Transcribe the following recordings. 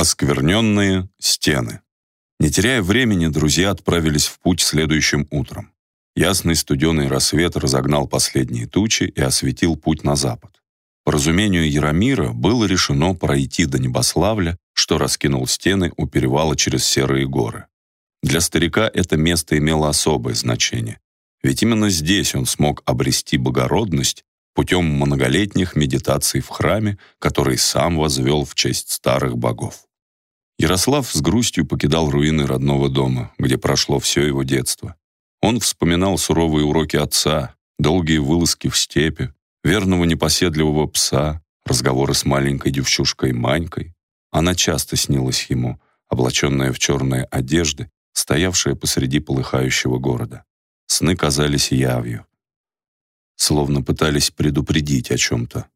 Оскверненные стены. Не теряя времени, друзья отправились в путь следующим утром. Ясный студеный рассвет разогнал последние тучи и осветил путь на запад. По разумению Яромира было решено пройти до Небославля, что раскинул стены у перевала через Серые горы. Для старика это место имело особое значение, ведь именно здесь он смог обрести богородность путем многолетних медитаций в храме, который сам возвел в честь старых богов. Ярослав с грустью покидал руины родного дома, где прошло все его детство. Он вспоминал суровые уроки отца, долгие вылазки в степи, верного непоседливого пса, разговоры с маленькой девчушкой Манькой. Она часто снилась ему, облаченная в черные одежды, стоявшая посреди полыхающего города. Сны казались явью, словно пытались предупредить о чем-то.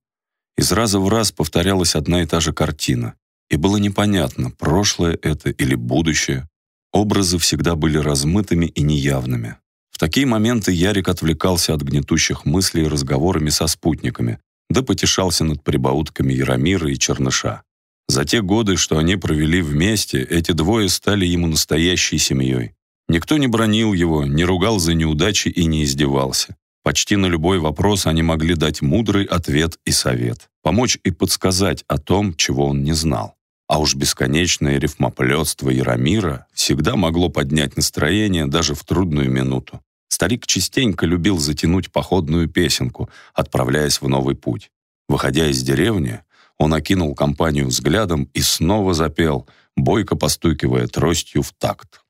Из раза в раз повторялась одна и та же картина, и было непонятно, прошлое это или будущее. Образы всегда были размытыми и неявными. В такие моменты Ярик отвлекался от гнетущих мыслей разговорами со спутниками, да потешался над прибаутками Яромира и Черныша. За те годы, что они провели вместе, эти двое стали ему настоящей семьей. Никто не бронил его, не ругал за неудачи и не издевался. Почти на любой вопрос они могли дать мудрый ответ и совет, помочь и подсказать о том, чего он не знал. А уж бесконечное рифмоплетство Яромира всегда могло поднять настроение даже в трудную минуту. Старик частенько любил затянуть походную песенку, отправляясь в новый путь. Выходя из деревни, он окинул компанию взглядом и снова запел, бойко постукивая тростью в такт.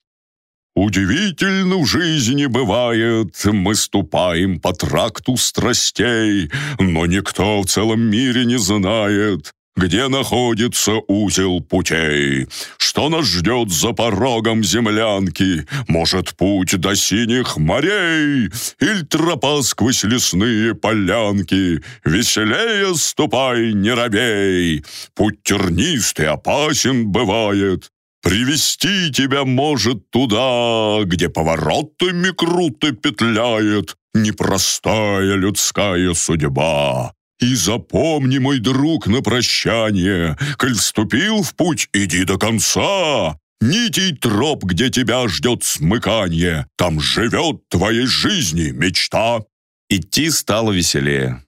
Удивительно в жизни бывает, мы ступаем по тракту страстей, но никто в целом мире не знает, где находится узел путей. Что нас ждет за порогом землянки? Может, путь до синих морей? Иль тропа сквозь лесные полянки? Веселее ступай, не робей! Путь тернистый опасен бывает, Привести тебя может туда, где поворотами круто петляет непростая людская судьба. И запомни, мой друг, на прощание, коль вступил в путь, иди до конца. Нитей троп, где тебя ждет смыкание, там живет твоей жизни мечта. Идти стало веселее.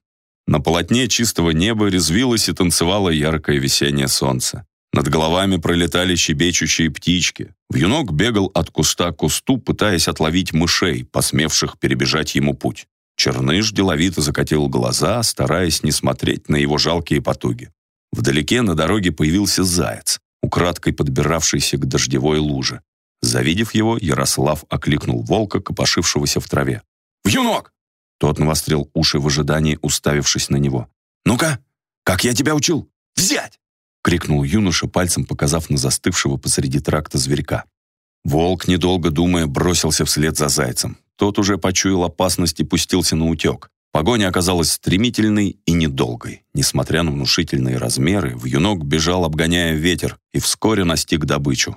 На полотне чистого неба резвилось и танцевало яркое весеннее солнце. Над головами пролетали щебечущие птички. Вьюнок бегал от куста к кусту, пытаясь отловить мышей, посмевших перебежать ему путь. Черныш деловито закатил глаза, стараясь не смотреть на его жалкие потуги. Вдалеке на дороге появился заяц, украдкой подбиравшийся к дождевой луже. Завидев его, Ярослав окликнул волка, копошившегося в траве. «Вьюнок!» Тот навострил уши в ожидании, уставившись на него. «Ну-ка, как я тебя учил? Взять!» крикнул юноша, пальцем показав на застывшего посреди тракта зверька. Волк, недолго думая, бросился вслед за зайцем. Тот уже почуял опасность и пустился на утек. Погоня оказалась стремительной и недолгой. Несмотря на внушительные размеры, вьюнок бежал, обгоняя ветер, и вскоре настиг добычу.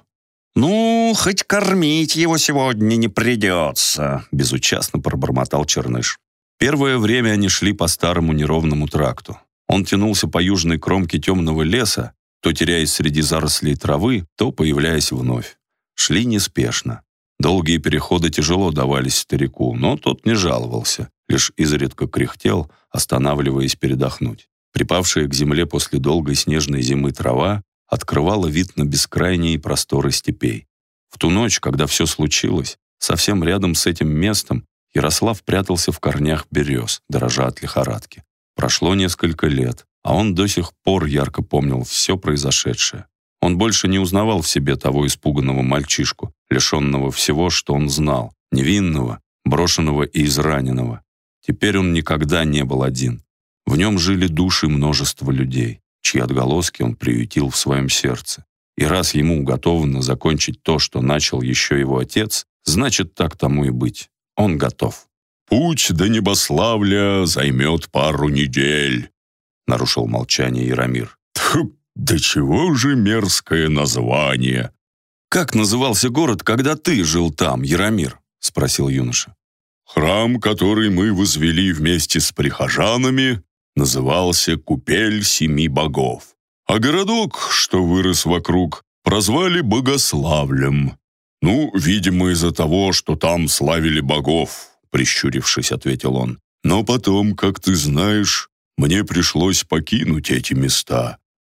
«Ну, хоть кормить его сегодня не придется», — безучастно пробормотал Черныш. Первое время они шли по старому неровному тракту. Он тянулся по южной кромке темного леса, то теряясь среди зарослей травы, то появляясь вновь. Шли неспешно. Долгие переходы тяжело давались старику, но тот не жаловался, лишь изредка кряхтел, останавливаясь передохнуть. Припавшая к земле после долгой снежной зимы трава открывала вид на бескрайние просторы степей. В ту ночь, когда все случилось, совсем рядом с этим местом Ярослав прятался в корнях берез, дорожа от лихорадки. Прошло несколько лет, а он до сих пор ярко помнил все произошедшее. Он больше не узнавал в себе того испуганного мальчишку, лишенного всего, что он знал, невинного, брошенного и израненного. Теперь он никогда не был один. В нем жили души множества людей, чьи отголоски он приютил в своем сердце. И раз ему уготовано закончить то, что начал еще его отец, значит, так тому и быть. Он готов. «Путь до небославля займет пару недель», — нарушил молчание Яромир. «Да чего же мерзкое название!» «Как назывался город, когда ты жил там, Яромир?» — спросил юноша. «Храм, который мы возвели вместе с прихожанами, назывался Купель Семи Богов. а городок, что вырос вокруг, прозвали Богославлем. Ну, видимо, из-за того, что там славили богов, прищурившись, ответил он. Но потом, как ты знаешь, мне пришлось покинуть эти места.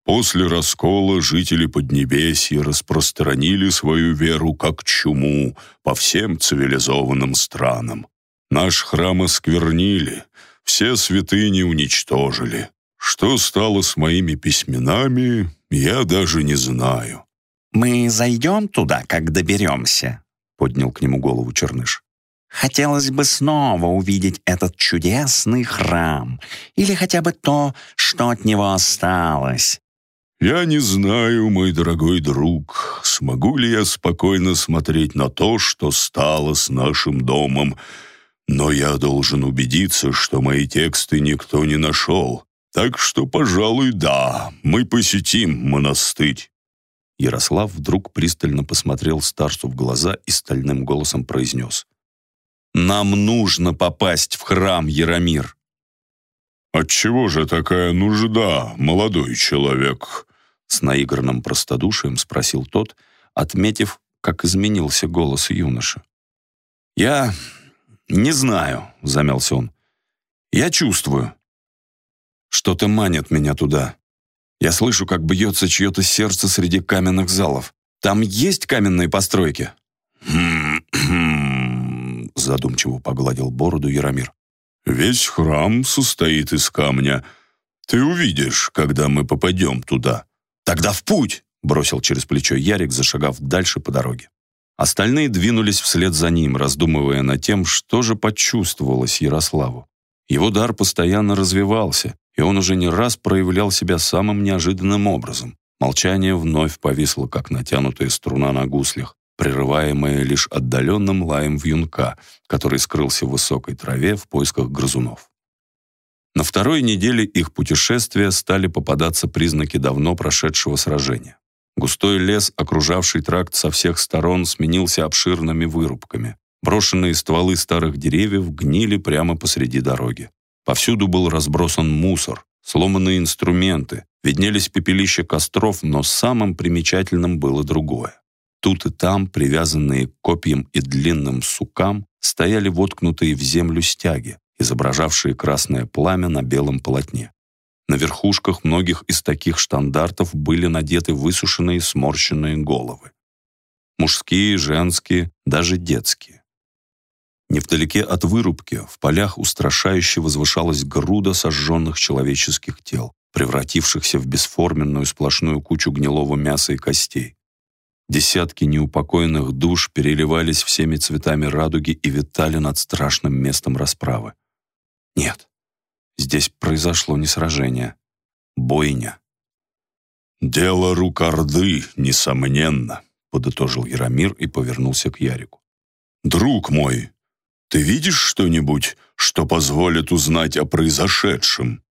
После раскола жители Поднебесья распространили свою веру как чуму по всем цивилизованным странам. Наш храм осквернили, все святыни уничтожили. Что стало с моими письменами, я даже не знаю». «Мы зайдем туда, как доберемся?» — поднял к нему голову Черныш. «Хотелось бы снова увидеть этот чудесный храм, или хотя бы то, что от него осталось». «Я не знаю, мой дорогой друг, смогу ли я спокойно смотреть на то, что стало с нашим домом, но я должен убедиться, что мои тексты никто не нашел. Так что, пожалуй, да, мы посетим монастырь». Ярослав вдруг пристально посмотрел старцу в глаза и стальным голосом произнес. «Нам нужно попасть в храм, Яромир!» «Отчего же такая нужда, молодой человек?» С наигранным простодушием спросил тот, отметив, как изменился голос юноши. «Я не знаю», — замялся он. «Я чувствую. Что-то манит меня туда. Я слышу, как бьется чье-то сердце среди каменных залов. Там есть каменные постройки?» задумчиво погладил бороду Яромир. «Весь храм состоит из камня. Ты увидишь, когда мы попадем туда». «Тогда в путь!» — бросил через плечо Ярик, зашагав дальше по дороге. Остальные двинулись вслед за ним, раздумывая над тем, что же почувствовалось Ярославу. Его дар постоянно развивался, и он уже не раз проявлял себя самым неожиданным образом. Молчание вновь повисло, как натянутая струна на гуслях, прерываемая лишь отдаленным лаем вьюнка, который скрылся в высокой траве в поисках грызунов. На второй неделе их путешествия стали попадаться признаки давно прошедшего сражения. Густой лес, окружавший тракт со всех сторон, сменился обширными вырубками. Брошенные стволы старых деревьев гнили прямо посреди дороги. Повсюду был разбросан мусор, сломанные инструменты, виднелись пепелища костров, но самым примечательным было другое. Тут и там, привязанные к копьям и длинным сукам, стояли воткнутые в землю стяги, изображавшие красное пламя на белом полотне. На верхушках многих из таких штандартов были надеты высушенные сморщенные головы. Мужские, женские, даже детские. Невдалеке от вырубки в полях устрашающе возвышалась груда сожженных человеческих тел, превратившихся в бесформенную сплошную кучу гнилого мяса и костей. Десятки неупокоенных душ переливались всеми цветами радуги и витали над страшным местом расправы. Нет, здесь произошло не сражение, бойня. «Дело рук Орды, несомненно», — подытожил Яромир и повернулся к Ярику. «Друг мой, ты видишь что-нибудь, что позволит узнать о произошедшем?»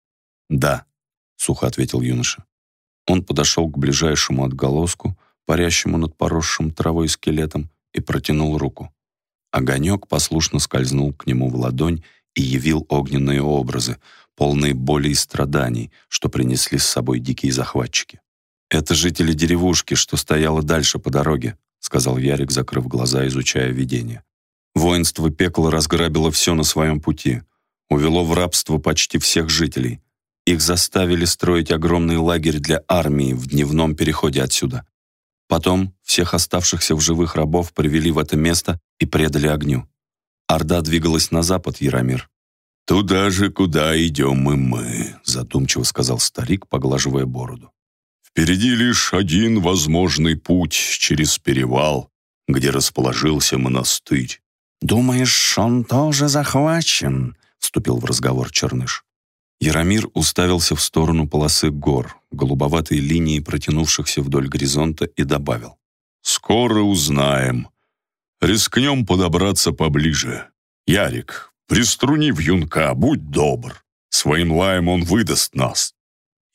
«Да», — сухо ответил юноша. Он подошел к ближайшему отголоску, парящему над поросшим травой скелетом, и протянул руку. Огонек послушно скользнул к нему в ладонь и явил огненные образы, полные боли и страданий, что принесли с собой дикие захватчики. «Это жители деревушки, что стояло дальше по дороге», сказал Ярик, закрыв глаза, изучая видение. Воинство пекла разграбило все на своем пути, увело в рабство почти всех жителей. Их заставили строить огромный лагерь для армии в дневном переходе отсюда. Потом всех оставшихся в живых рабов привели в это место и предали огню. Орда двигалась на запад, Яромир. «Туда же, куда идем и мы», — задумчиво сказал старик, поглаживая бороду. «Впереди лишь один возможный путь через перевал, где расположился монастырь. «Думаешь, он тоже захвачен?» — вступил в разговор Черныш. Яромир уставился в сторону полосы гор, голубоватой линии, протянувшихся вдоль горизонта, и добавил. «Скоро узнаем. Рискнем подобраться поближе. Ярик, приструни в юнка, будь добр. Своим лаем он выдаст нас.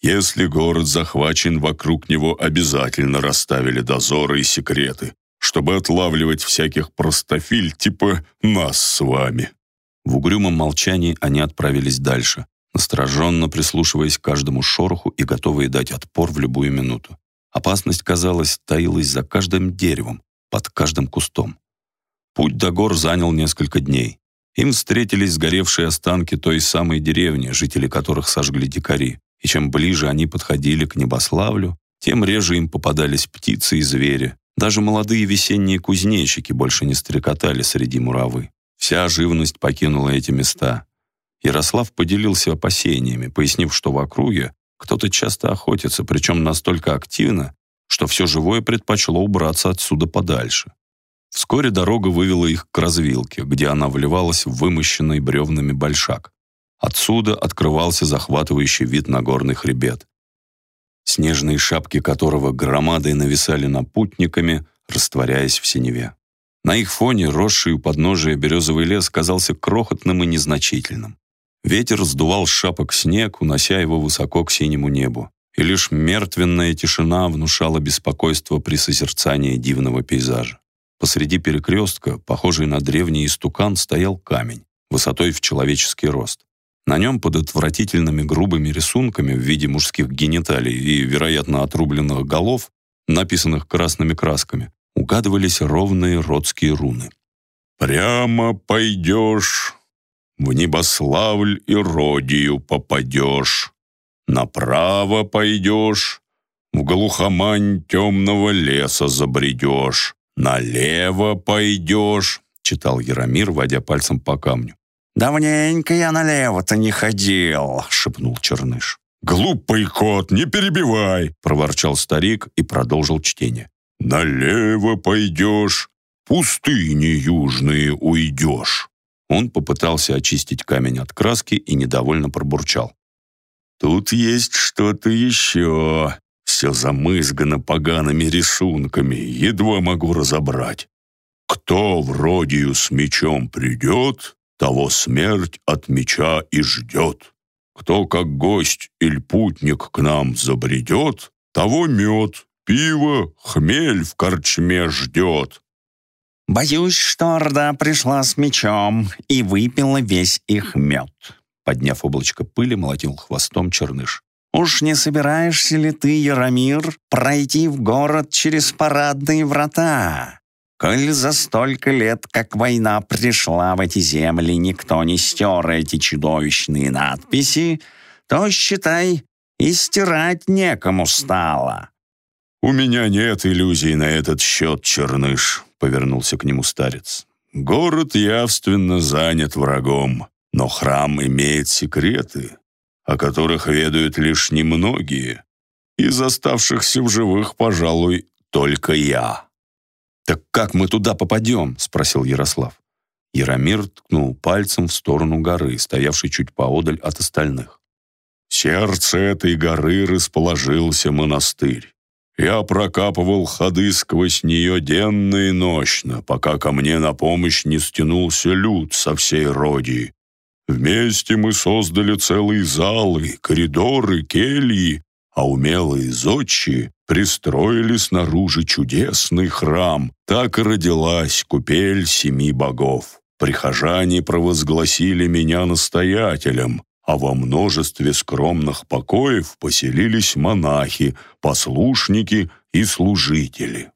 Если город захвачен, вокруг него обязательно расставили дозоры и секреты чтобы отлавливать всяких простофиль типа нас с вами». В угрюмом молчании они отправились дальше, настороженно прислушиваясь к каждому шороху и готовые дать отпор в любую минуту. Опасность, казалось, таилась за каждым деревом, под каждым кустом. Путь до гор занял несколько дней. Им встретились сгоревшие останки той самой деревни, жители которых сожгли дикари. И чем ближе они подходили к небославлю, тем реже им попадались птицы и звери. Даже молодые весенние кузнечики больше не стрекотали среди муравы. Вся живность покинула эти места. Ярослав поделился опасениями, пояснив, что в округе кто-то часто охотится, причем настолько активно, что все живое предпочло убраться отсюда подальше. Вскоре дорога вывела их к развилке, где она вливалась в вымощенный бревнами большак. Отсюда открывался захватывающий вид на горный хребет, снежные шапки которого громадой нависали над путниками, растворяясь в синеве. На их фоне росший у подножия березовый лес казался крохотным и незначительным. Ветер сдувал шапок снег, унося его высоко к синему небу. И лишь мертвенная тишина внушала беспокойство при созерцании дивного пейзажа. Посреди перекрестка, похожий на древний истукан, стоял камень, высотой в человеческий рост. На нем под отвратительными грубыми рисунками в виде мужских гениталий и, вероятно, отрубленных голов, написанных красными красками, угадывались ровные родские руны. «Прямо пойдешь, в небославль и родию попадешь, направо пойдешь, в глухомань темного леса забредешь, налево пойдешь», читал Яромир, водя пальцем по камню. «Давненько я налево-то не ходил», — шепнул Черныш. «Глупый кот, не перебивай!» — проворчал старик и продолжил чтение. «Налево пойдешь, пустыни южные уйдешь». Он попытался очистить камень от краски и недовольно пробурчал. «Тут есть что-то еще. Все замызгано погаными рисунками, едва могу разобрать. Кто в родию с мечом придет, того смерть от меча и ждет. Кто как гость или путник к нам забредет, того мед, пиво, хмель в корчме ждет. «Боюсь, что Орда пришла с мечом и выпила весь их мед», подняв облачко пыли, молотил хвостом черныш. «Уж не собираешься ли ты, Яромир, пройти в город через парадные врата? Коль за столько лет, как война пришла в эти земли, никто не стер эти чудовищные надписи, то, считай, и стирать некому стало». «У меня нет иллюзий на этот счет, Черныш», — повернулся к нему старец. «Город явственно занят врагом, но храм имеет секреты, о которых ведают лишь немногие. Из оставшихся в живых, пожалуй, только я». «Так как мы туда попадем?» — спросил Ярослав. Яромир ткнул пальцем в сторону горы, стоявшей чуть поодаль от остальных. В сердце этой горы расположился монастырь. Я прокапывал ходы сквозь нее денно и ночно, пока ко мне на помощь не стянулся люд со всей родии. Вместе мы создали целые залы, коридоры, кельи, а умелые зодчие пристроили снаружи чудесный храм. Так и родилась купель семи богов. Прихожане провозгласили меня настоятелем, а во множестве скромных покоев поселились монахи, послушники и служители.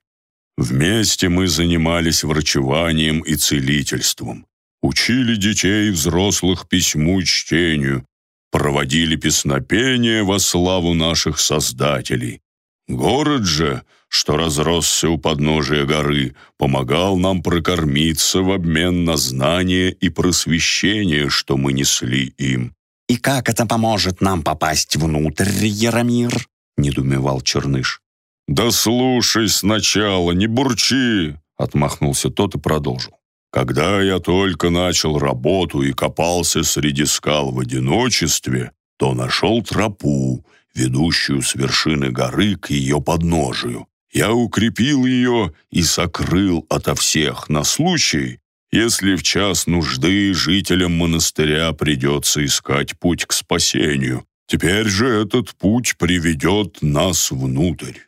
Вместе мы занимались врачеванием и целительством, учили детей и взрослых письму и чтению, проводили песнопения во славу наших создателей, Город же, что разросся у подножия горы, помогал нам прокормиться в обмен на знания и просвещение, что мы несли им. «И как это поможет нам попасть внутрь, Яромир?» — недумевал Черныш. «Да слушай сначала, не бурчи!» — отмахнулся тот и продолжил. «Когда я только начал работу и копался среди скал в одиночестве, то нашел тропу, ведущую с вершины горы к ее подножию. Я укрепил ее и сокрыл ото всех на случай, если в час нужды жителям монастыря придется искать путь к спасению. Теперь же этот путь приведет нас внутрь.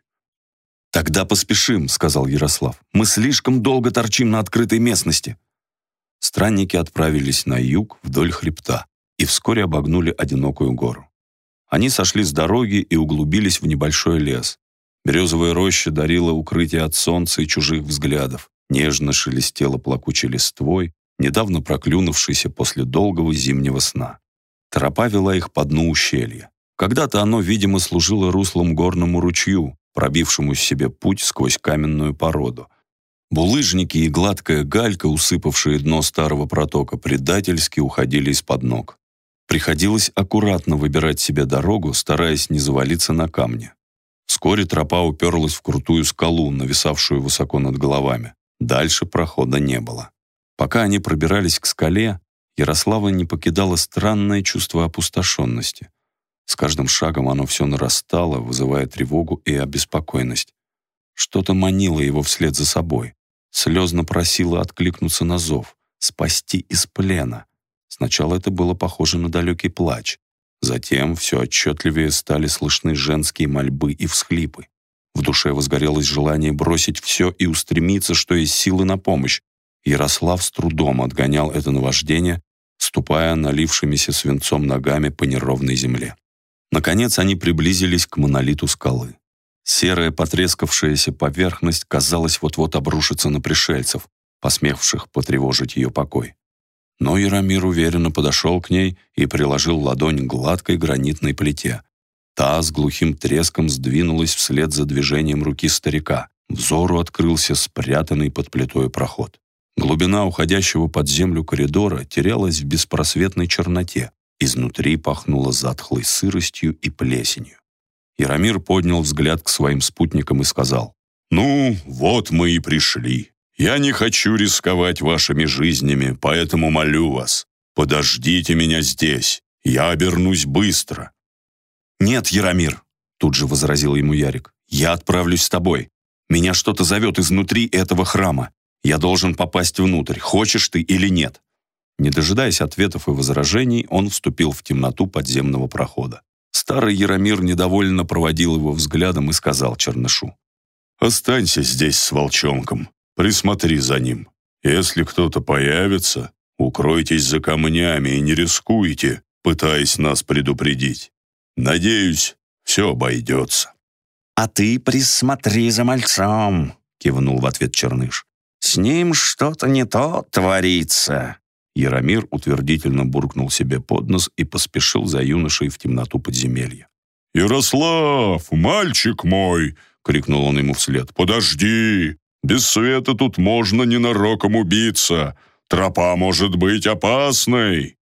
«Тогда поспешим», — сказал Ярослав. «Мы слишком долго торчим на открытой местности». Странники отправились на юг вдоль хребта. и вскоре обогнули одинокую гору. Они сошли с дороги и углубились в небольшой лес. Березовая роща дарила укрытие от солнца и чужих взглядов, нежно шелестела плакучей листвой, недавно проклюнувшейся после долгого зимнего сна. Тропа вела их по дну ущелья. Когда-то оно, видимо, служило руслом горному ручью, пробившему себе путь сквозь каменную породу. Булыжники и гладкая галька, усыпавшие дно старого протока, предательски уходили из-под ног. Приходилось аккуратно выбирать себе дорогу, стараясь не завалиться на камни. Вскоре тропа уперлась в крутую скалу, нависавшую высоко над головами. Дальше прохода не было. Пока они пробирались к скале, Ярослава не покидало странное чувство опустошенности. С каждым шагом оно все нарастало, вызывая тревогу и обеспокоенность. Что-то манило его вслед за собой. Слезно просило откликнуться на зов, спасти из плена. Сначала это было похоже на далекий плач. Затем все отчетливее стали слышны женские мольбы и всхлипы. В душе возгорелось желание бросить все и устремиться, что есть силы на помощь. Ярослав с трудом отгонял это наваждение, ступая налившимися свинцом ногами по неровной земле. Наконец они приблизились к монолиту скалы. Серая потрескавшаяся поверхность, казалось, вот-вот обрушится на пришельцев, посмевших потревожить ее покой. Но Яромир уверенно подошел к ней и приложил ладонь к гладкой гранитной плите. Та с глухим треском сдвинулась вслед за движением руки старика. Взору открылся спрятанный под плитой проход. Глубина уходящего под землю коридора терялась в беспросветной черноте. Изнутри пахнуло затхлой сыростью и плесенью. Яромир поднял взгляд к своим спутникам и сказал, «Ну, вот мы и пришли. Я не хочу рисковать вашими жизнями, поэтому молю вас, подождите меня здесь. Я обернусь быстро». «Нет, Яромир», — тут же возразил ему Ярик, «я отправлюсь с тобой. Меня что-то зовет изнутри этого храма. Я должен попасть внутрь, хочешь ты или нет». Не дожидаясь ответов и возражений, он вступил в темноту подземного прохода. Старый Яромир недовольно проводил его взглядом и сказал Чернышу. «Останься здесь с волчонком, присмотри за ним. Если кто-то появится, укройтесь за камнями и не рискуйте, пытаясь нас предупредить. Надеюсь, все обойдется». «А ты присмотри за мальцом», — кивнул в ответ Черныш. «С ним что-то не то творится». Яромир утвердительно буркнул себе под нос и поспешил за юношей в темноту подземелья. «Ярослав, мальчик мой!» — крикнул он ему вслед. «Подожди! Без света тут можно ненароком убиться. Тропа может быть опасной!»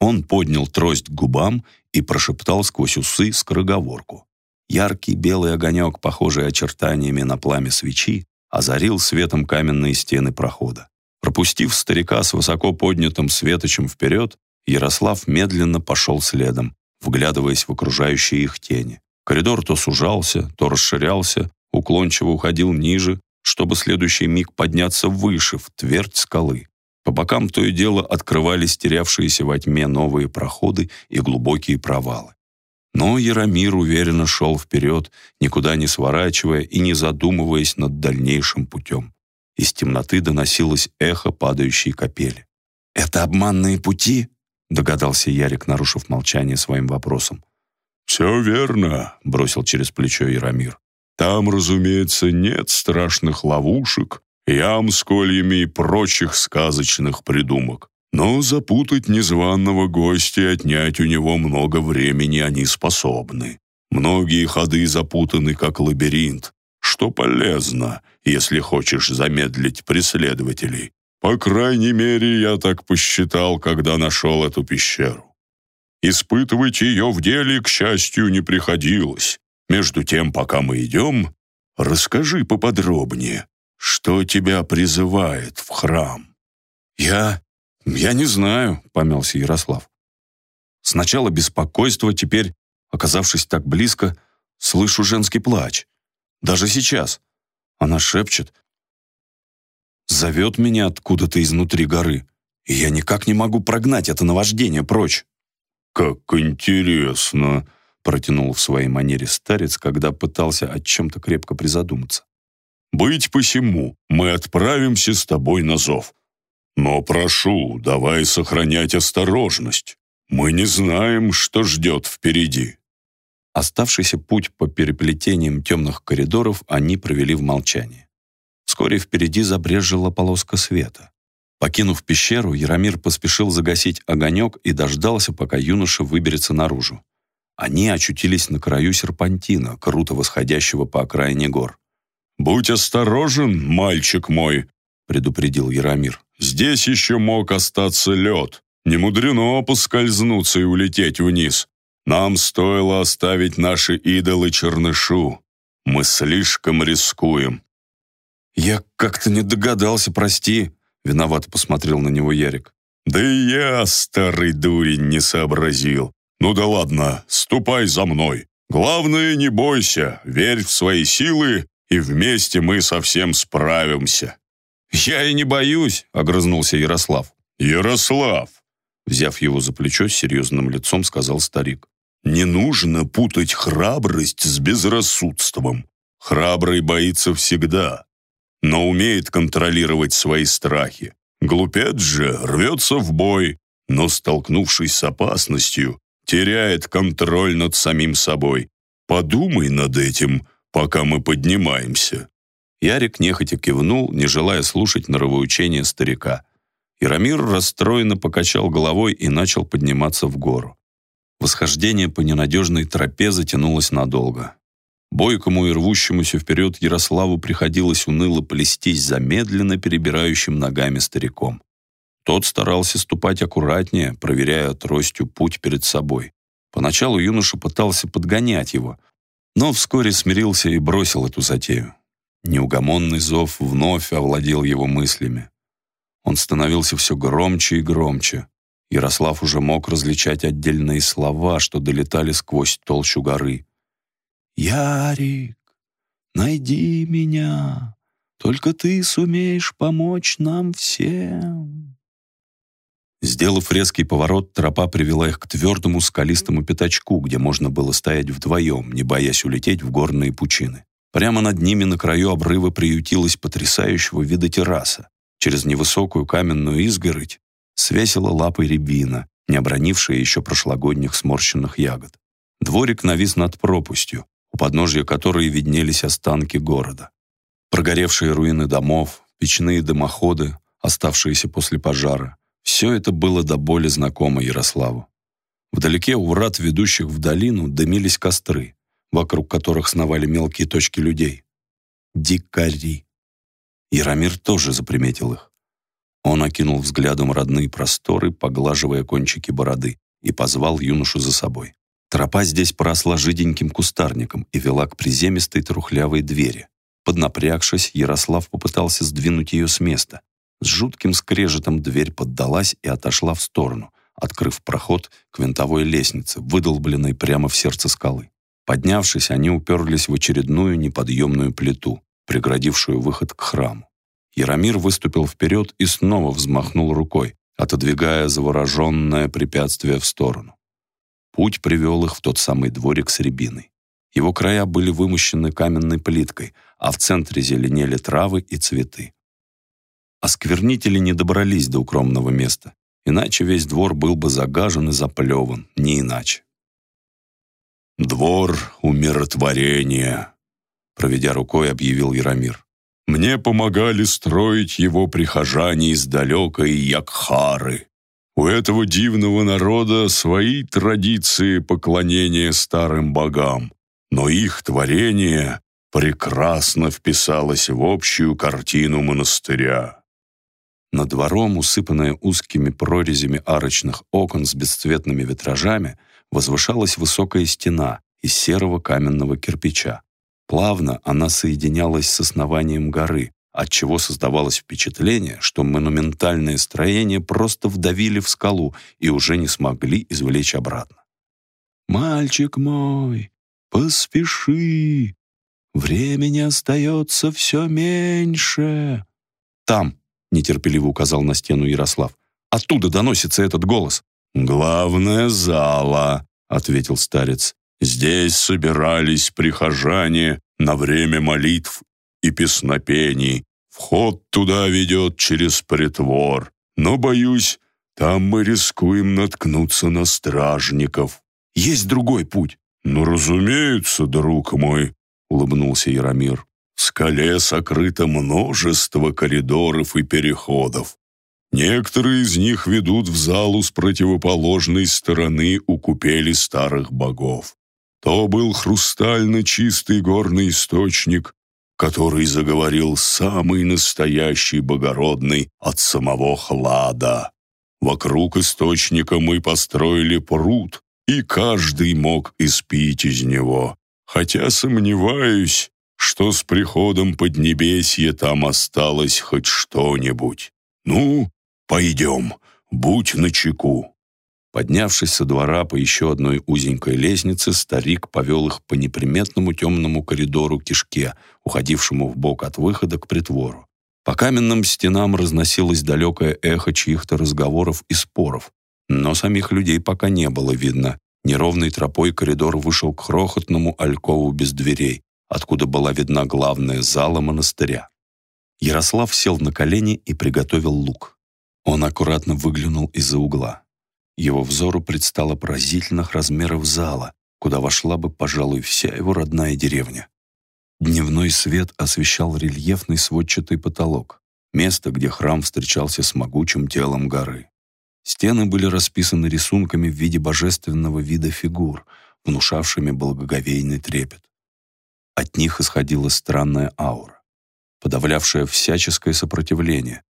Он поднял трость к губам и прошептал сквозь усы скороговорку. Яркий белый огонек, похожий очертаниями на пламя свечи, озарил светом каменные стены прохода. Пропустив старика с высоко поднятым светочем вперед, Ярослав медленно пошел следом, вглядываясь в окружающие их тени. Коридор то сужался, то расширялся, уклончиво уходил ниже, чтобы следующий миг подняться выше, в твердь скалы. По бокам то и дело открывались терявшиеся во тьме новые проходы и глубокие провалы. Но Яромир уверенно шел вперед, никуда не сворачивая и не задумываясь над дальнейшим путем. Из темноты доносилось эхо падающей капели. «Это обманные пути?» — догадался Ярик, нарушив молчание своим вопросом. «Все верно», — бросил через плечо Яромир. «Там, разумеется, нет страшных ловушек, ям с кольями и прочих сказочных придумок. Но запутать незваного гостя и отнять у него много времени они способны. Многие ходы запутаны, как лабиринт, что полезно, если хочешь замедлить преследователей. По крайней мере, я так посчитал, когда нашел эту пещеру. Испытывать ее в деле, к счастью, не приходилось. Между тем, пока мы идем, расскажи поподробнее, что тебя призывает в храм. Я... я не знаю, помялся Ярослав. Сначала беспокойство, теперь, оказавшись так близко, слышу женский плач. Даже сейчас. Она шепчет. Зовет меня откуда-то изнутри горы. И я никак не могу прогнать это наваждение прочь. «Как интересно!» — протянул в своей манере старец, когда пытался о чем-то крепко призадуматься. «Быть посему, мы отправимся с тобой на зов. Но прошу, давай сохранять осторожность. Мы не знаем, что ждет впереди». Оставшийся путь по переплетениям темных коридоров они провели в молчании. Вскоре впереди забрежила полоска света. Покинув пещеру, Яромир поспешил загасить огонек и дождался, пока юноша выберется наружу. Они очутились на краю серпантина, круто восходящего по окраине гор. «Будь осторожен, мальчик мой», — предупредил Яромир. «Здесь еще мог остаться лед. Не мудрено поскользнуться и улететь вниз. Нам стоило оставить наши идолы чернышу. Мы слишком рискуем». «Я как-то не догадался, прости», — виновато посмотрел на него Ярик. «Да и я, старый дурень, не сообразил. Ну да ладно, ступай за мной. Главное, не бойся, верь в свои силы, и вместе мы совсем справимся». «Я и не боюсь», — огрызнулся Ярослав. «Ярослав!» Взяв его за плечо, с серьезным лицом сказал старик. «Не нужно путать храбрость с безрассудством. Храбрый боится всегда, но умеет контролировать свои страхи. Глупец же рвется в бой, но, столкнувшись с опасностью, теряет контроль над самим собой. Подумай над этим, пока мы поднимаемся». Ярик нехотя кивнул, не желая слушать норовоучения старика. Яромир расстроенно покачал головой и начал подниматься в гору. Восхождение по ненадежной тропе затянулось надолго. Бойкому и рвущемуся вперед Ярославу приходилось уныло плестись за медленно перебирающим ногами стариком. Тот старался ступать аккуратнее, проверяя тростью путь перед собой. Поначалу юноша пытался подгонять его, но вскоре смирился и бросил эту затею. Неугомонный зов вновь овладел его мыслями. Он становился все громче и громче. Ярослав уже мог различать отдельные слова, что долетали сквозь толщу горы. «Ярик, найди меня, только ты сумеешь помочь нам всем». Сделав резкий поворот, тропа привела их к твердому скалистому пятачку, где можно было стоять вдвоем, не боясь улететь в горные пучины. Прямо над ними на краю обрыва приютилась потрясающего вида терраса. Через невысокую каменную изгородь свесила лапой рябина, не обронившая еще прошлогодних сморщенных ягод. Дворик навис над пропастью, у подножья которой виднелись останки города. Прогоревшие руины домов, печные дымоходы, оставшиеся после пожара, все это было до боли знакомо Ярославу. Вдалеке у врат, ведущих в долину, дымились костры, вокруг которых сновали мелкие точки людей. Дикари. Яромир тоже заприметил их. Он окинул взглядом родные просторы, поглаживая кончики бороды, и позвал юношу за собой. Тропа здесь поросла жиденьким кустарником и вела к приземистой трухлявой двери. Поднапрягшись, Ярослав попытался сдвинуть ее с места, с жутким скрежетом дверь поддалась и отошла в сторону, открыв проход к винтовой лестнице, выдолбленной прямо в сердце скалы. Поднявшись, они уперлись в очередную неподъемную плиту, преградившую выход к храму. Яромир выступил вперед и снова взмахнул рукой, отодвигая завороженное препятствие в сторону. Путь привел их в тот самый дворик с рябиной. Его края были вымощены каменной плиткой, а в центре зеленели травы и цветы. Осквернители не добрались до укромного места, иначе весь двор был бы загажен и заплеван, не иначе. «Двор умиротворения», — проведя рукой, объявил Яромир. «Мне помогали строить его прихожане из далекой Якхары. У этого дивного народа свои традиции поклонения старым богам, но их творение прекрасно вписалось в общую картину монастыря. Над двором, усыпанная узкими прорезями арочных окон с бесцветными витражами, возвышалась высокая стена из серого каменного кирпича. Плавно она соединялась с основанием горы, отчего создавалось впечатление, что монументальное строение просто вдавили в скалу и уже не смогли извлечь обратно. «Мальчик мой, поспеши! Времени остается все меньше!» «Там!» нетерпеливо указал на стену Ярослав. Оттуда доносится этот голос. «Главная зала», — ответил старец. «Здесь собирались прихожане на время молитв и песнопений. Вход туда ведет через притвор. Но, боюсь, Там мы рискуем наткнуться на стражников. Есть другой путь». «Ну, разумеется, друг мой», — улыбнулся Яромир. «В скале сокрыто множество коридоров и переходов. Некоторые из них ведут в залу с противоположной стороны у купели старых богов. То был хрустально чистый горный источник, который заговорил самый настоящий богородный от самого Хлада. Вокруг источника мы построили пруд, и каждый мог испить из него. Хотя сомневаюсь, что с приходом Поднебесья там осталось хоть что-нибудь. Ну, пойдем, будь начеку. Поднявшись со двора по еще одной узенькой лестнице, старик повел их по неприметному темному коридору кишке, уходившему в бок от выхода к притвору. По каменным стенам разносилось далекое эхо чьих-то разговоров и споров, но самих людей пока не было видно. Неровной тропой коридор вышел к крохотному алькову без дверей, откуда была видна главная зала монастыря. Ярослав сел на колени и приготовил лук. Он аккуратно выглянул из-за угла. Его взору предстала поразительных размеров зала, куда вошла бы, пожалуй, вся его родная деревня. Дневной свет освещал рельефный сводчатый потолок, место, где храм встречался с могучим телом горы. Стены были расписаны рисунками в виде божественного вида фигур, внушавшими благоговейный трепет. От них исходила странная аура, подавлявшая всяческое сопротивление,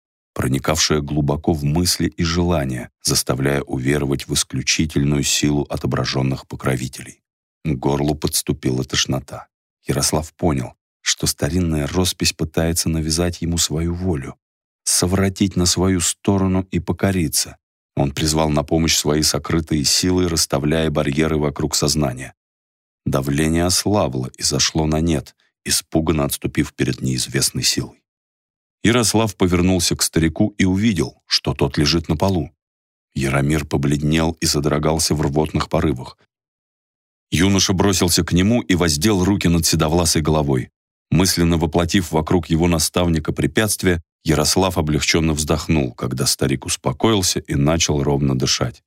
проникавшая глубоко в мысли и желания, заставляя уверовать в исключительную силу отображенных покровителей. К горлу подступила тошнота. Ярослав понял, что старинная роспись пытается навязать ему свою волю, совратить на свою сторону и покориться. Он призвал на помощь свои сокрытые силы, расставляя барьеры вокруг сознания. Давление ослабло и зашло на нет, испуганно отступив перед неизвестной силой. Ярослав повернулся к старику и увидел, что тот лежит на полу. Яромир побледнел и задрогался в рвотных порывах. Юноша бросился к нему и воздел руки над седовласой головой. Мысленно воплотив вокруг его наставника препятствие, Ярослав облегченно вздохнул, когда старик успокоился и начал ровно дышать.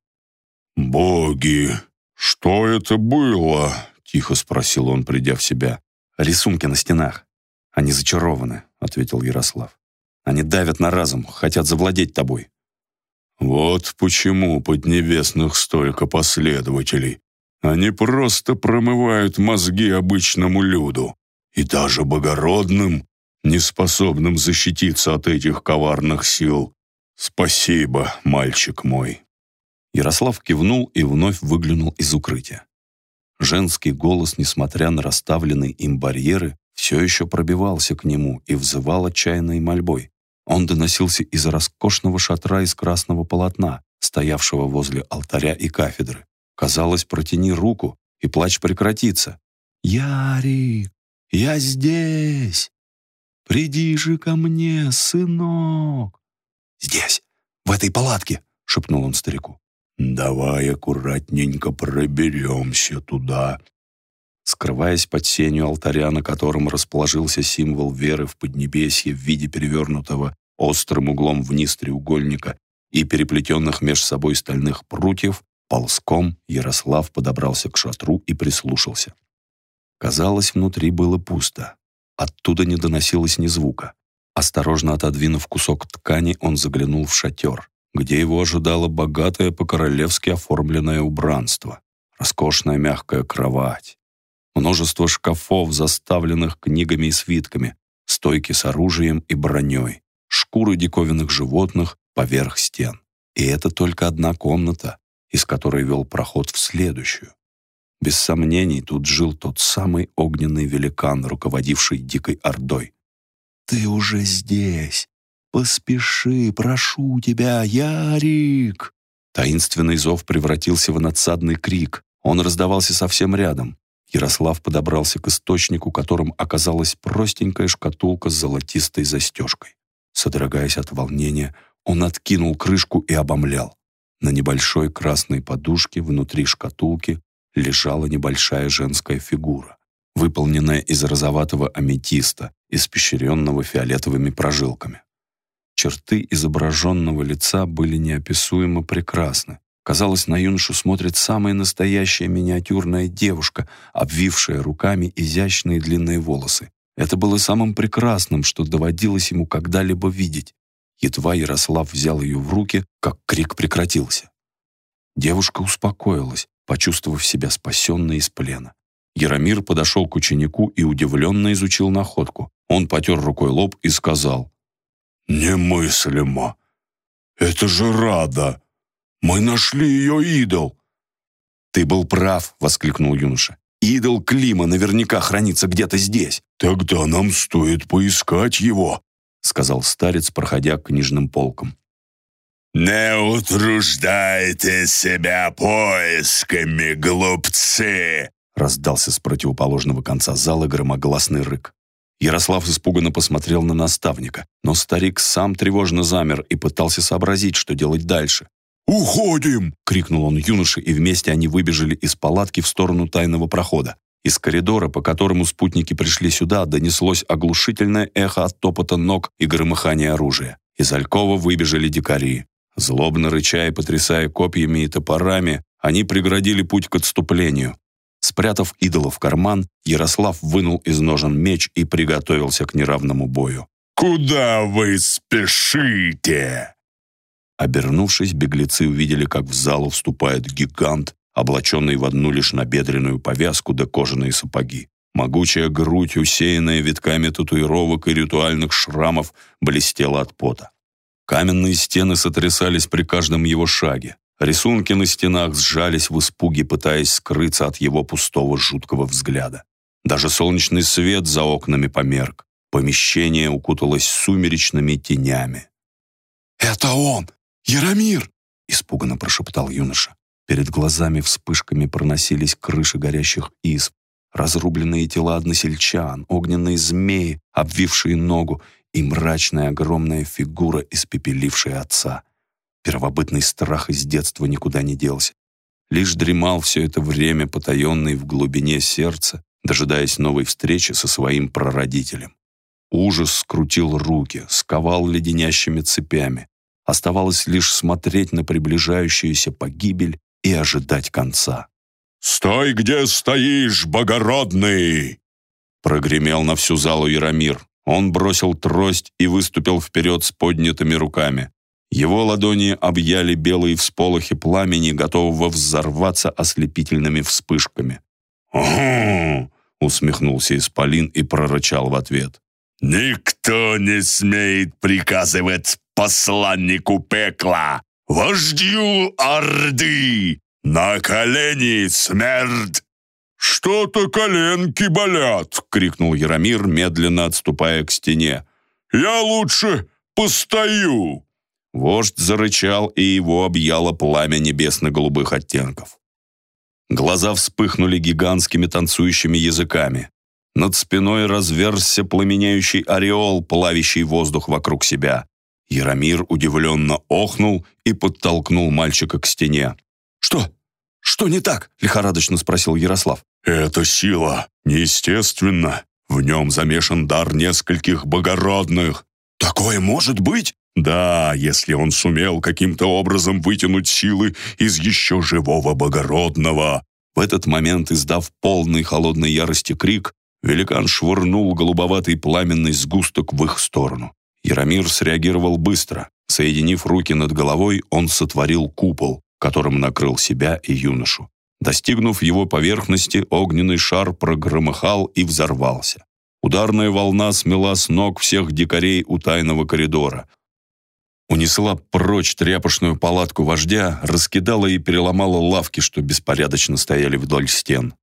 «Боги, что это было?» — тихо спросил он, придя в себя. «Рисунки на стенах. Они зачарованы», — ответил Ярослав. Они давят на разум, хотят завладеть тобой». «Вот почему поднебесных столько последователей. Они просто промывают мозги обычному люду, и даже богородным, неспособным защититься от этих коварных сил. Спасибо, мальчик мой». Ярослав кивнул и вновь выглянул из укрытия. Женский голос, несмотря на расставленные им барьеры, все еще пробивался к нему и взывал отчаянной мольбой. Он доносился из роскошного шатра из красного полотна, стоявшего возле алтаря и кафедры. Казалось, протяни руку, и плач прекратится. «Ярик, я здесь! Приди же ко мне, сынок!» «Здесь, в этой палатке!» — шепнул он старику. «Давай аккуратненько проберемся туда», скрываясь под сенью алтаря, на котором расположился символ веры в Поднебесье в виде перевернутого острым углом вниз треугольника и переплетенных меж собой стальных прутьев, ползком Ярослав подобрался к шатру и прислушался. Казалось, внутри было пусто. Оттуда не доносилось ни звука. Осторожно отодвинув кусок ткани, он заглянул в шатер, где его ожидало богатое по-королевски оформленное убранство. Роскошная мягкая кровать, множество шкафов, заставленных книгами и свитками, стойки с оружием и броней, шкуры диковинных животных поверх стен. И это только одна комната, из которой вел проход в следующую. Без сомнений, тут жил тот самый огненный великан, руководивший дикой ордой. «Ты уже здесь! Поспеши, прошу тебя, Ярик!» Таинственный зов превратился в надсадный крик. Он раздавался совсем рядом. Ярослав подобрался к источнику, которым оказалась простенькая шкатулка с золотистой застежкой. Содрогаясь от волнения, он откинул крышку и обомлял. На небольшой красной подушке внутри шкатулки лежала небольшая женская фигура, выполненная из розоватого аметиста, испещренного фиолетовыми прожилками. Черты изображенного лица были неописуемо прекрасны. Казалось, на юношу смотрит самая настоящая миниатюрная девушка, обвившая руками изящные длинные волосы. Это было самым прекрасным, что доводилось ему когда-либо видеть. Едва Ярослав взял ее в руки, как крик прекратился. Девушка успокоилась, почувствовав себя спасенной из плена. Яромир подошел к ученику и удивленно изучил находку. Он потер рукой лоб и сказал, «Немыслимо! Это же Рада! Мы нашли ее идол!» «Ты был прав!» — воскликнул юноша. «Идол Клима наверняка хранится где-то здесь!» «Тогда нам стоит поискать его!» — сказал старец, проходя к книжным полкам. «Не утруждайте себя поисками, глупцы!» раздался с противоположного конца зала громогласный рык. Ярослав испуганно посмотрел на наставника, но старик сам тревожно замер и пытался сообразить, что делать дальше. «Уходим!» — крикнул он юноше, и вместе они выбежали из палатки в сторону тайного прохода. Из коридора, по которому спутники пришли сюда, донеслось оглушительное эхо от топота ног и громыхания оружия. Из Алькова выбежали дикари. Злобно рыча и потрясая копьями и топорами, они преградили путь к отступлению. Спрятав идола в карман, Ярослав вынул из ножен меч и приготовился к неравному бою. «Куда вы спешите?» Обернувшись, беглецы увидели, как в залу вступает гигант, облаченный в одну лишь набедренную повязку да кожаные сапоги. Могучая грудь, усеянная витками татуировок и ритуальных шрамов, блестела от пота. Каменные стены сотрясались при каждом его шаге. Рисунки на стенах сжались в испуге, пытаясь скрыться от его пустого жуткого взгляда. Даже солнечный свет за окнами померк. Помещение укуталось сумеречными тенями. «Это он! Яромир!» — испуганно прошептал юноша. Перед глазами вспышками проносились крыши горящих изб, разрубленные тела односельчан, огненные змеи, обвившие ногу, и мрачная огромная фигура, испепелившая отца. Первобытный страх из детства никуда не делся. Лишь дремал все это время, потаенный в глубине сердца, дожидаясь новой встречи со своим прародителем. Ужас скрутил руки, сковал леденящими цепями. Оставалось лишь смотреть на приближающуюся погибель и ожидать конца. «Стой, где стоишь, богородный!» Прогремел на всю залу Яромир. Он бросил трость и выступил вперед с поднятыми руками. Его ладони объяли белые всполохи пламени, готового взорваться ослепительными вспышками. «Угу!» — усмехнулся Исполин и прорычал в ответ. «Никто не смеет приказывать посланнику пекла, вождю Орды! На колени, смерть!» «Что-то коленки болят!» — крикнул Яромир, медленно отступая к стене. «Я лучше постою!» Вождь зарычал, и его объяло пламя небесно-голубых оттенков. Глаза вспыхнули гигантскими танцующими языками. Над спиной разверзся пламеняющий ореол, плавящий воздух вокруг себя. Яромир удивленно охнул и подтолкнул мальчика к стене. «Что? Что не так?» — лихорадочно спросил Ярослав. «Это сила, неестественно. В нем замешан дар нескольких богородных». «Такое может быть?» Да, если он сумел каким-то образом вытянуть силы из еще живого богородного. В этот момент, издав полный холодной ярости крик, великан швырнул голубоватый пламенный сгусток в их сторону. Яромир среагировал быстро. Соединив руки над головой, он сотворил купол, которым накрыл себя и юношу. Достигнув его поверхности, огненный шар прогромыхал и взорвался. Ударная волна смела с ног всех дикарей у тайного коридора унесла прочь тряпочную палатку вождя, раскидала и переломала лавки, что беспорядочно стояли вдоль стен.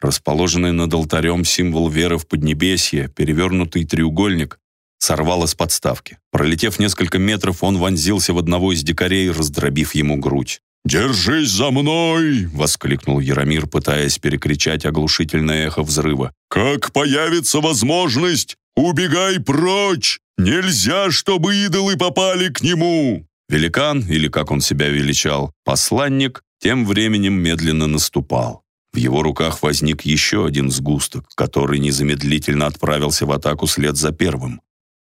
Расположенный над алтарем символ веры в Поднебесье, перевернутый треугольник, сорвало с подставки. Пролетев несколько метров, он вонзился в одного из дикарей, раздробив ему грудь. «Держись за мной!» — воскликнул Яромир, пытаясь перекричать оглушительное эхо взрыва. «Как появится возможность, убегай прочь! Нельзя, чтобы идолы попали к нему!» Великан, или как он себя величал, посланник, тем временем медленно наступал. В его руках возник еще один сгусток, который незамедлительно отправился в атаку след за первым.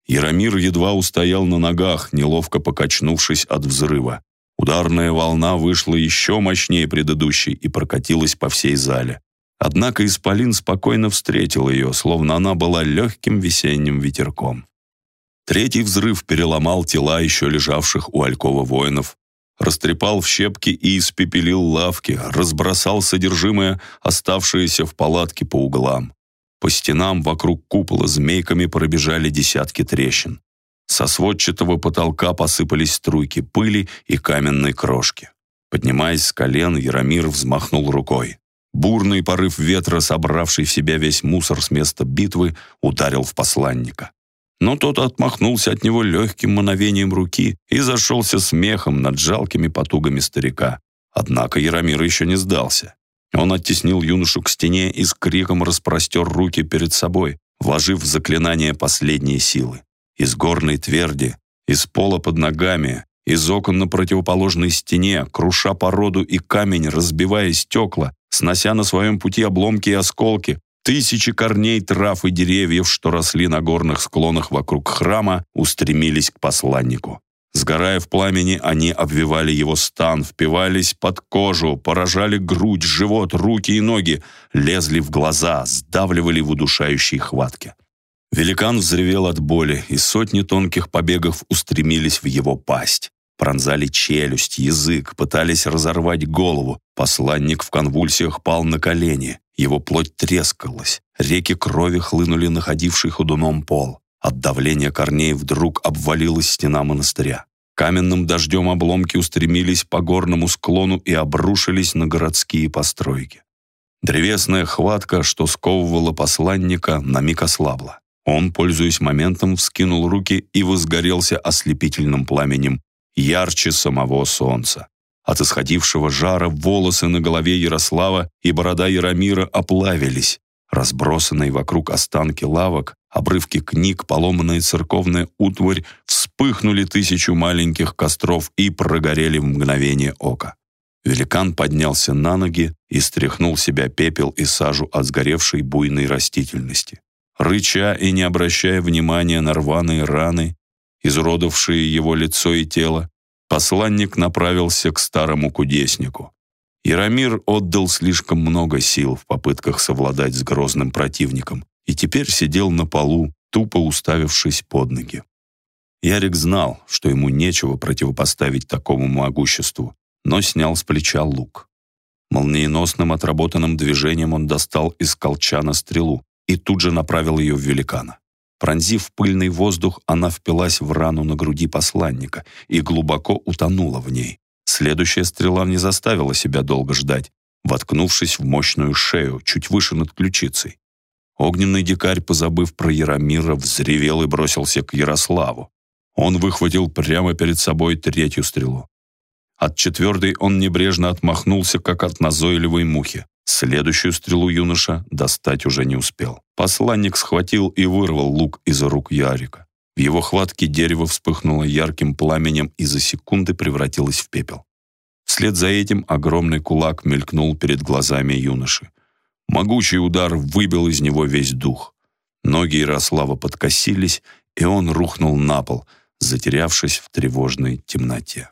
Яромир едва устоял на ногах, неловко покачнувшись от взрыва. Ударная волна вышла еще мощнее предыдущей и прокатилась по всей зале. Однако Исполин спокойно встретил ее, словно она была легким весенним ветерком. Третий взрыв переломал тела еще лежавших у Алькова воинов, растрепал в щепки и испепелил лавки, разбросал содержимое, оставшееся в палатке по углам. По стенам вокруг купола змейками пробежали десятки трещин. Со сводчатого потолка посыпались струйки пыли и каменной крошки. Поднимаясь с колен, Яромир взмахнул рукой. Бурный порыв ветра, собравший в себя весь мусор с места битвы, ударил в посланника. Но тот отмахнулся от него легким мановением руки и зашелся смехом над жалкими потугами старика. Однако Яромир еще не сдался. Он оттеснил юношу к стене и с криком распростер руки перед собой, вложив в заклинание последние силы. Из горной тверди, из пола под ногами, из окон на противоположной стене, круша породу и камень, разбивая стекла, снося на своем пути обломки и осколки, тысячи корней трав и деревьев, что росли на горных склонах вокруг храма, устремились к посланнику. Сгорая в пламени, они обвивали его стан, впивались под кожу, поражали грудь, живот, руки и ноги, лезли в глаза, сдавливали в удушающей хватке. Великан взревел от боли, и сотни тонких побегов устремились в его пасть. Пронзали челюсть, язык, пытались разорвать голову. Посланник в конвульсиях пал на колени. Его плоть трескалась. Реки крови хлынули на ходивший ходуном пол. От давления корней вдруг обвалилась стена монастыря. Каменным дождем обломки устремились по горному склону и обрушились на городские постройки. Древесная хватка, что сковывала посланника, на миг ослабла. Он, пользуясь моментом, вскинул руки и возгорелся ослепительным пламенем, ярче самого солнца. От исходившего жара волосы на голове Ярослава и борода Яромира оплавились. Разбросанные вокруг останки лавок, обрывки книг, поломанная церковная утварь вспыхнули тысячу маленьких костров и прогорели в мгновение ока. Великан поднялся на ноги и стряхнул себя пепел и сажу от сгоревшей буйной растительности рыча и не обращая внимания на рваные раны, изуродовавшие его лицо и тело, посланник направился к старому кудеснику. Яромир отдал слишком много сил в попытках совладать с грозным противником и теперь сидел на полу, тупо уставившись под ноги. Ярик знал, что ему нечего противопоставить такому могуществу, но снял с плеча лук. Молниеносным отработанным движением он достал из колчана стрелу, и тут же направил ее в великана. Пронзив пыльный воздух, она впилась в рану на груди посланника и глубоко утонула в ней. Следующая стрела не заставила себя долго ждать, воткнувшись в мощную шею, чуть выше над ключицей. Огненный дикарь, позабыв про Яромира, взревел и бросился к Ярославу. Он выхватил прямо перед собой третью стрелу. От четвертой он небрежно отмахнулся, как от назойливой мухи. Следующую стрелу юноша достать уже не успел. Посланник схватил и вырвал лук из рук Ярика. В его хватке дерево вспыхнуло ярким пламенем и за секунды превратилось в пепел. Вслед за этим огромный кулак мелькнул перед глазами юноши. Могучий удар выбил из него весь дух. Ноги Ярослава подкосились, и он рухнул на пол, затерявшись в тревожной темноте.